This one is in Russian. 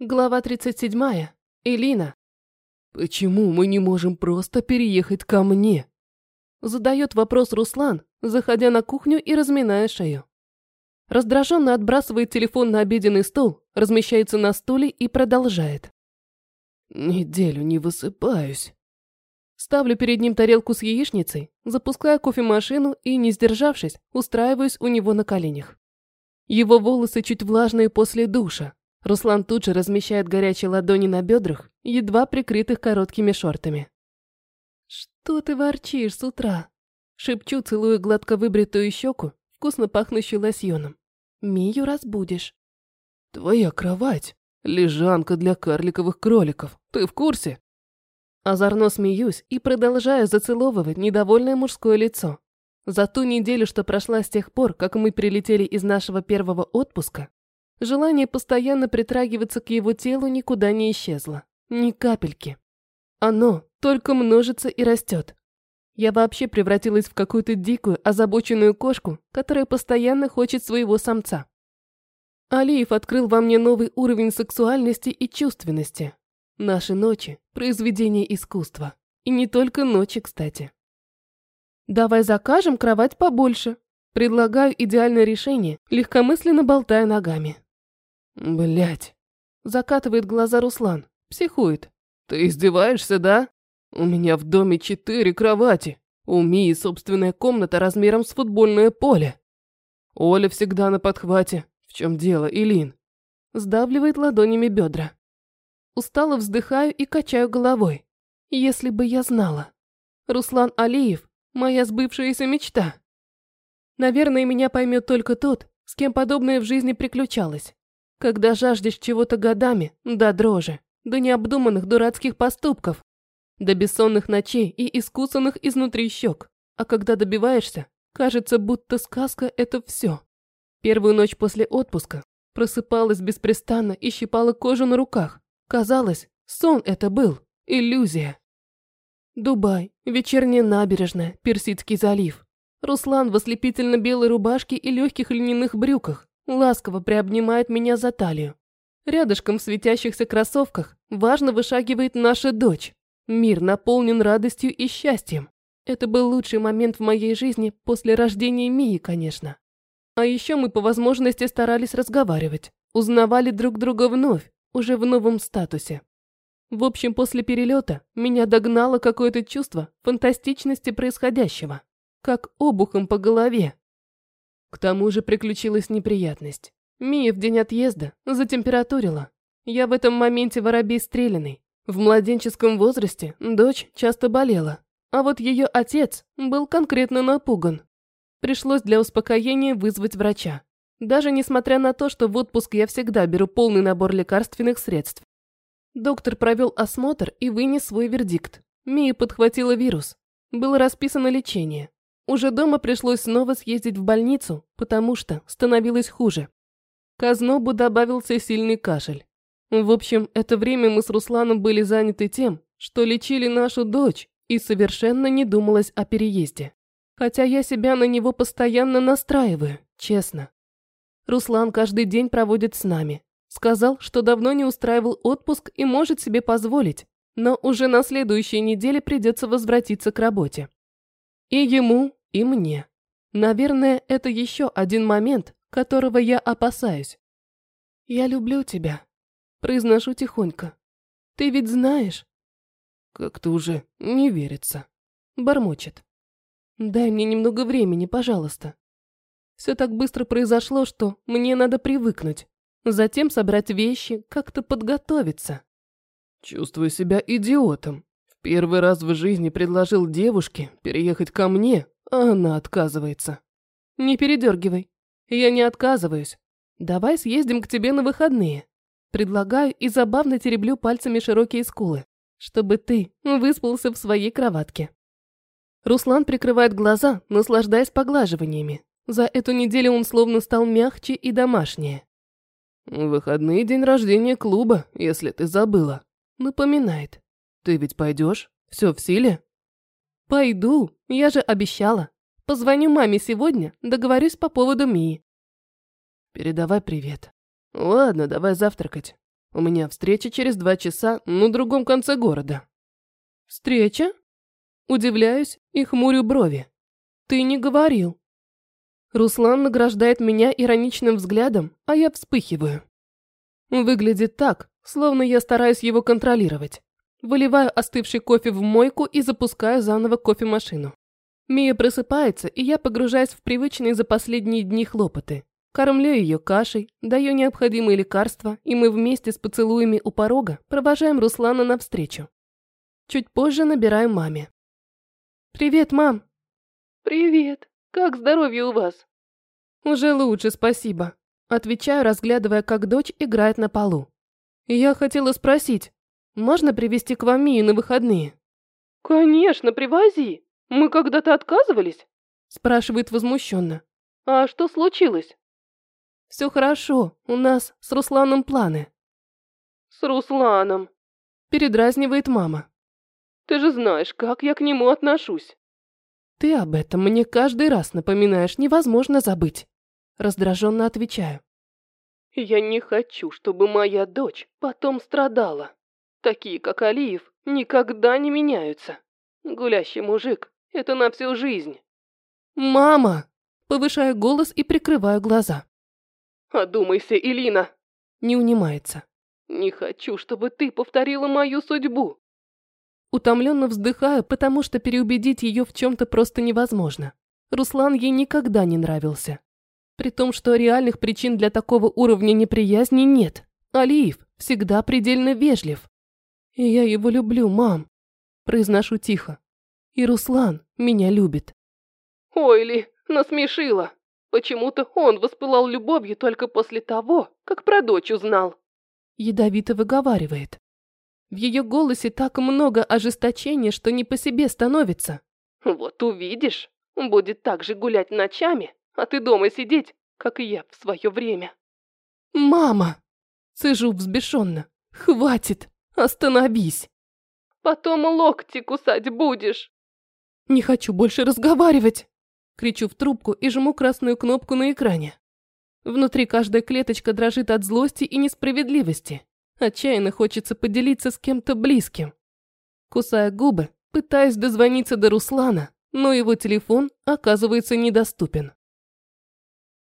Глава 37. Элина. «Почему мы не можем просто переехать ко мне?» Задает вопрос Руслан, заходя на кухню и разминая шею. Раздраженно отбрасывает телефон на обеденный стол, размещается на стуле и продолжает. «Неделю не высыпаюсь». Ставлю перед ним тарелку с яичницей, запускаю кофемашину и, не сдержавшись, устраиваюсь у него на коленях. Его волосы чуть влажные после душа, Руслан тут же размещает горячие ладони на бедрах, едва прикрытых короткими шортами. «Что ты ворчишь с утра?» Шепчу, целую гладко выбритую щеку, вкусно пахнущую лосьоном. «Мию разбудишь». «Твоя кровать. Лежанка для карликовых кроликов. Ты в курсе?» Озорно смеюсь и продолжаю зацеловывать недовольное мужское лицо. За ту неделю, что прошла с тех пор, как мы прилетели из нашего первого отпуска, Желание постоянно притрагиваться к его телу никуда не исчезло. Ни капельки. Оно только множится и растет. Я вообще превратилась в какую-то дикую, озабоченную кошку, которая постоянно хочет своего самца. Алиев открыл во мне новый уровень сексуальности и чувственности. Наши ночи – произведение искусства. И не только ночи, кстати. Давай закажем кровать побольше. Предлагаю идеальное решение, легкомысленно болтая ногами. Блять. Закатывает глаза Руслан. Психует. Ты издеваешься, да? У меня в доме четыре кровати. У Мии собственная комната размером с футбольное поле. Оля всегда на подхвате. В чем дело, Илин? Сдавливает ладонями бедра. Устало вздыхаю и качаю головой. Если бы я знала. Руслан Алиев – моя сбывшаяся мечта. Наверное, меня поймет только тот, с кем подобное в жизни приключалось. Когда жаждешь чего-то годами, до дрожи, до необдуманных дурацких поступков, до бессонных ночей и искусанных изнутри щек. А когда добиваешься, кажется, будто сказка – это все. Первую ночь после отпуска просыпалась беспрестанно и щипала кожу на руках. Казалось, сон это был, иллюзия. Дубай, вечерняя набережная, Персидский залив. Руслан в ослепительно-белой рубашке и легких льняных брюках ласково приобнимает меня за талию. Рядышком в светящихся кроссовках важно вышагивает наша дочь. Мир наполнен радостью и счастьем. Это был лучший момент в моей жизни после рождения Мии, конечно. А еще мы по возможности старались разговаривать, узнавали друг друга вновь, уже в новом статусе. В общем, после перелета меня догнало какое-то чувство фантастичности происходящего, как обухом по голове. К тому же приключилась неприятность. Мия в день отъезда затемпературила. Я в этом моменте воробей стреляный. В младенческом возрасте дочь часто болела, а вот ее отец был конкретно напуган. Пришлось для успокоения вызвать врача. Даже несмотря на то, что в отпуск я всегда беру полный набор лекарственных средств. Доктор провел осмотр и вынес свой вердикт. Мия подхватила вирус. Было расписано лечение. Уже дома пришлось снова съездить в больницу, потому что становилось хуже. К ознобу добавился сильный кашель. В общем, это время мы с Русланом были заняты тем, что лечили нашу дочь, и совершенно не думалось о переезде. Хотя я себя на него постоянно настраиваю, честно. Руслан каждый день проводит с нами. Сказал, что давно не устраивал отпуск и может себе позволить, но уже на следующей неделе придется возвратиться к работе. И ему, и мне. Наверное, это еще один момент, которого я опасаюсь. «Я люблю тебя», – произношу тихонько. «Ты ведь знаешь?» «Как-то уже не верится», – бормочет. «Дай мне немного времени, пожалуйста». Все так быстро произошло, что мне надо привыкнуть. Затем собрать вещи, как-то подготовиться. Чувствую себя идиотом. В первый раз в жизни предложил девушке переехать ко мне, она отказывается. Не передергивай. Я не отказываюсь. Давай съездим к тебе на выходные. Предлагаю и забавно тереблю пальцами широкие скулы, чтобы ты выспался в своей кроватке. Руслан прикрывает глаза, наслаждаясь поглаживаниями. За эту неделю он словно стал мягче и домашнее. «Выходные день рождения клуба, если ты забыла», — напоминает. «Ты ведь пойдешь? Все в силе?» «Пойду, я же обещала. Позвоню маме сегодня, договорюсь по поводу Мии». «Передавай привет. Ладно, давай завтракать. У меня встреча через два часа на другом конце города. Встреча? Удивляюсь и хмурю брови. Ты не говорил. Руслан награждает меня ироничным взглядом, а я вспыхиваю. Выглядит так, словно я стараюсь его контролировать. Выливаю остывший кофе в мойку и запускаю заново кофемашину. Мия просыпается, и я погружаюсь в привычные за последние дни хлопоты. Кормлю ее кашей, даю необходимые лекарства, и мы вместе с поцелуями у порога провожаем Руслана навстречу. Чуть позже набираю маме. «Привет, мам!» «Привет! Как здоровье у вас?» «Уже лучше, спасибо», – отвечаю, разглядывая, как дочь играет на полу. «Я хотела спросить, можно привезти к вам Мию на выходные?» «Конечно, привози! Мы когда-то отказывались?» – спрашивает возмущенно. «А что случилось?» «Все хорошо, у нас с Русланом планы». «С Русланом?» – передразнивает мама. «Ты же знаешь, как я к нему отношусь». «Ты об этом мне каждый раз напоминаешь, невозможно забыть». Раздраженно отвечаю. «Я не хочу, чтобы моя дочь потом страдала. Такие, как Алиев, никогда не меняются. Гулящий мужик – это на всю жизнь». «Мама!» Повышаю голос и прикрываю глаза. «Одумайся, Илина!» Не унимается. «Не хочу, чтобы ты повторила мою судьбу!» Утомленно вздыхаю, потому что переубедить ее в чем-то просто невозможно. Руслан ей никогда не нравился. При том, что реальных причин для такого уровня неприязни нет. Алиев всегда предельно вежлив. И я его люблю, мам. Произношу тихо. И Руслан меня любит. Ой, Ли, насмешила. Почему-то он воспылал любовью только после того, как про дочь узнал. Ядовито выговаривает. В ее голосе так много ожесточения, что не по себе становится. Вот увидишь, будет так же гулять ночами, а ты дома сидеть, как и я в свое время. Мама! Цежу взбешенно. Хватит! Остановись! Потом локти кусать будешь. Не хочу больше разговаривать. Кричу в трубку и жму красную кнопку на экране. Внутри каждая клеточка дрожит от злости и несправедливости. Отчаянно хочется поделиться с кем-то близким. Кусая губы, пытаясь дозвониться до Руслана, но его телефон оказывается недоступен.